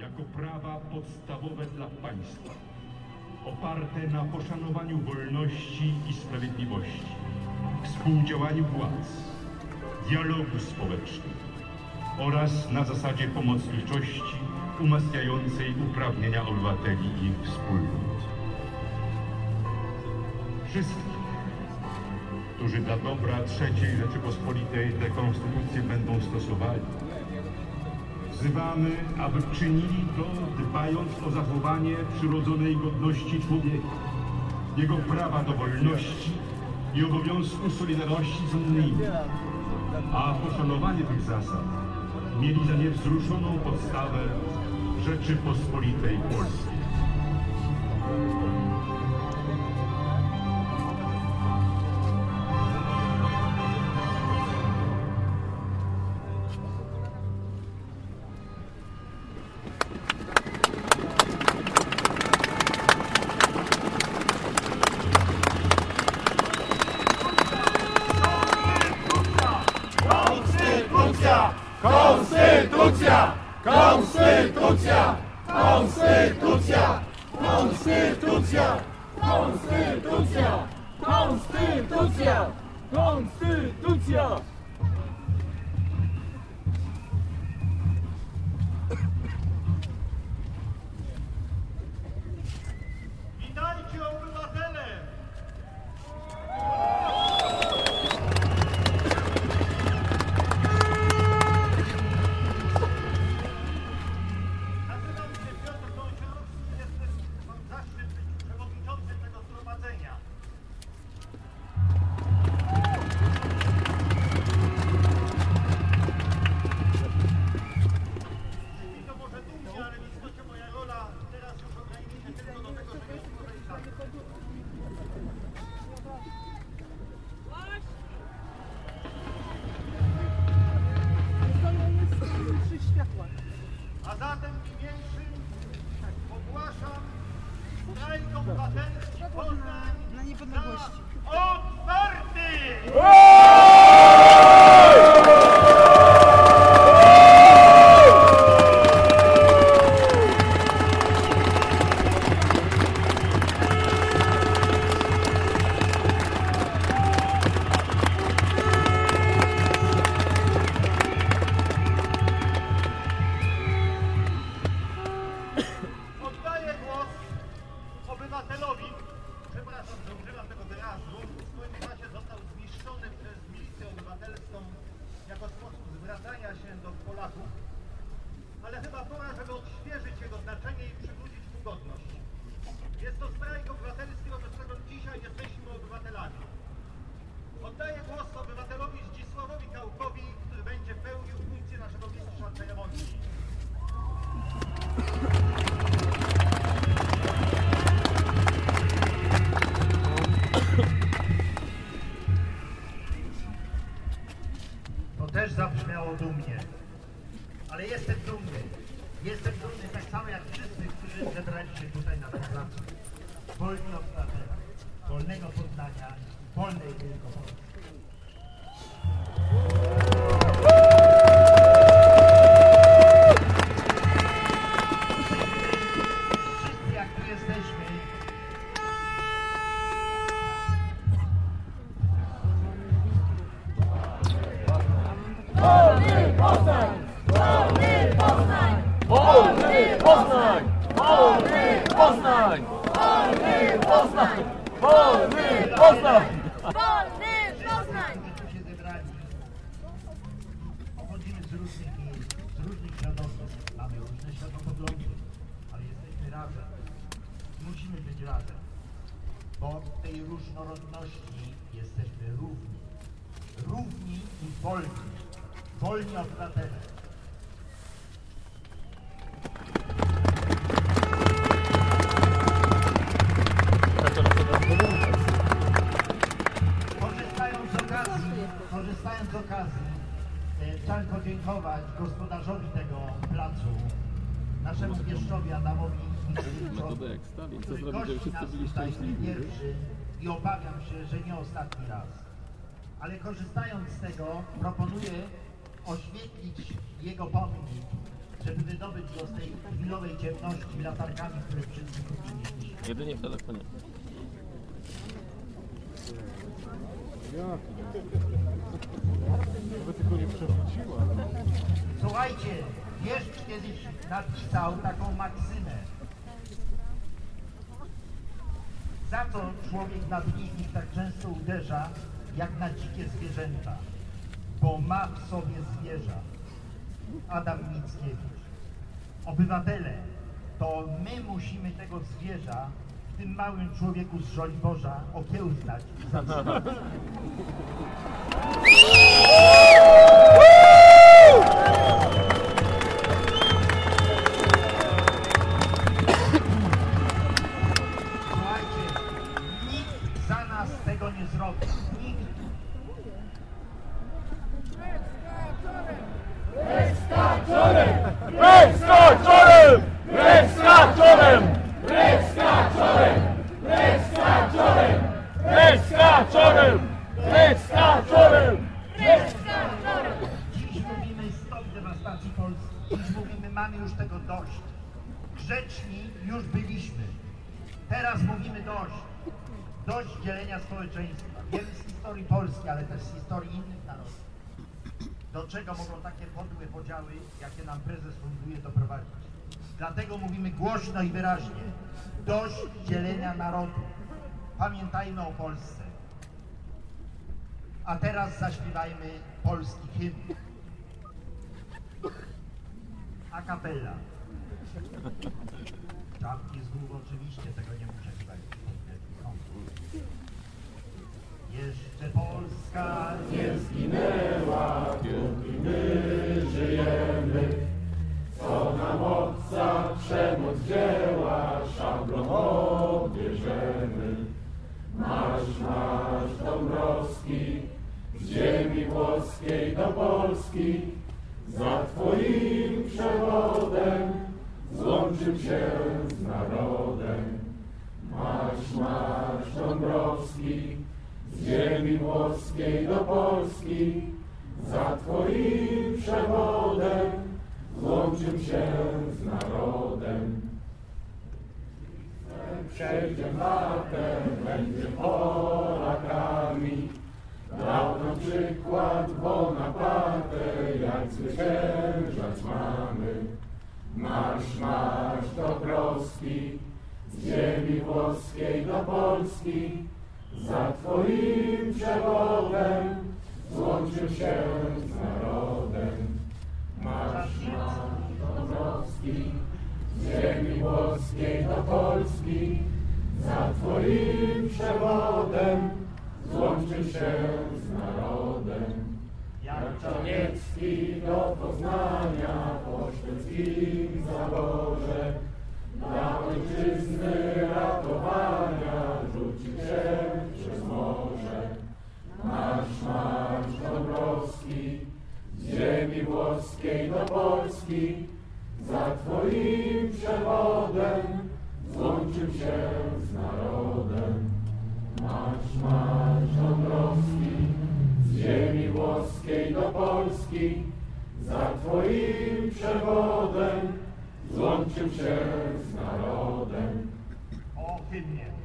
jako prawa podstawowe dla państwa, oparte na poszanowaniu wolności i sprawiedliwości, współdziałaniu władz, dialogu społecznym oraz na zasadzie pomocniczości umacniającej uprawnienia obywateli i ich wspólnot. Wszystkich, którzy dla dobra III Rzeczypospolitej tę konstytucję będą stosowali, wzywamy, aby czynili to dbając o zachowanie przyrodzonej godności człowieka, jego prawa do wolności i obowiązku solidarności z innymi, a poszanowanie tych zasad mieli za niewzruszoną podstawę Rzeczypospolitej Polskiej. Konstytucja! Konstytucja! Konstytucja! Konstytucja! A zatem niniejszym ogłaszam strajk obywatelski Poznań Na niepodległości. na otwarty! Zabrzmiało dumnie. Ale jestem dumny. Jestem dumny tak samo jak wszyscy, którzy zebrali się tutaj na tym placu. Wolni obywatele, wolnego Poznania, wolnej Wielkopolski. Poznań! Wolny Poznań! Wolny Poznań! Wolny Poznań! Wolny Poznań! Wolny Poznań! Wolny Poznań! pochodzimy z różnych miejsc, z różnych świadomstw, mamy różne światopoglądy, ale jesteśmy razem. Musimy być razem, bo w tej różnorodności jesteśmy równi. Równi i wolni. Wolni obywatele. Korzystając z okazji, korzystając z okazji, e, chciałem podziękować gospodarzowi tego placu, naszemu wieszczowi Adamowi który gości nas tutaj pierwszy i obawiam się, że nie ostatni raz. Ale korzystając z tego, proponuję oświetlić jego pomnik żeby wydobyć go z tej chwilowej ciemności latarkami, które przed nim przynieśliśmy. Jedynie w telefonie. Żeby tylko nie przewróciła. Słuchajcie, wieszcz kiedyś napisał taką maksymę. Za co człowiek na ich tak często uderza, jak na dzikie zwierzęta? Bo ma w sobie zwierza. Adam Mickiewicz. Obywatele, to my musimy tego zwierza w tym małym człowieku z Żoliborza okiełznać. i zatrzymać. Mamy już tego dość. Grzeczni już byliśmy. Teraz mówimy dość. Dość dzielenia społeczeństwa. Wiemy z historii Polski, ale też z historii innych narodów. Do czego mogą takie podłe podziały, jakie nam prezes funduje, doprowadzić? Dlatego mówimy głośno i wyraźnie. Dość dzielenia narodu. Pamiętajmy o Polsce. A teraz zaśpiewajmy polski hymn. A capella. Czapki z głów oczywiście, tego nie muszę chyba Jeszcze Polska nie zginęła, póki my żyjemy. Co nam obca przemoc dzieła, szablą odbierzemy. Marsz, marsz Dąbrowski, z ziemi włoskiej do Polski, za Twoim przewodem złączył się z narodem. Marsz, marsz Dąbrowski, z ziemi włoskiej do Polski, za Twoim przewodem złączył się z narodem. Przejdzie latem, będzie Polakami, dał nam przykład Bonaparte, jak mamy. Marsz, marsz Dąbrowski, z ziemi włoskiej do Polski, za Twoim przewodem złączył się z narodem. Marsz, marsz Dąbrowski, z ziemi włoskiej do Polski, za Twoim przewodem złączył się z narodem. Czarniecki do Poznania po świeckim zaborze, dla ojczyzny ratowania rzucił się przez morze. Marsz, marsz Dąbrowski, z ziemi włoskiej do Polski, za Twoim przewodem złączył się z narodem. Marsz, marsz Dąbrowski, ziemi włoskiej do Polski, za Twoim przewodem złączył się z narodem. O hymnie.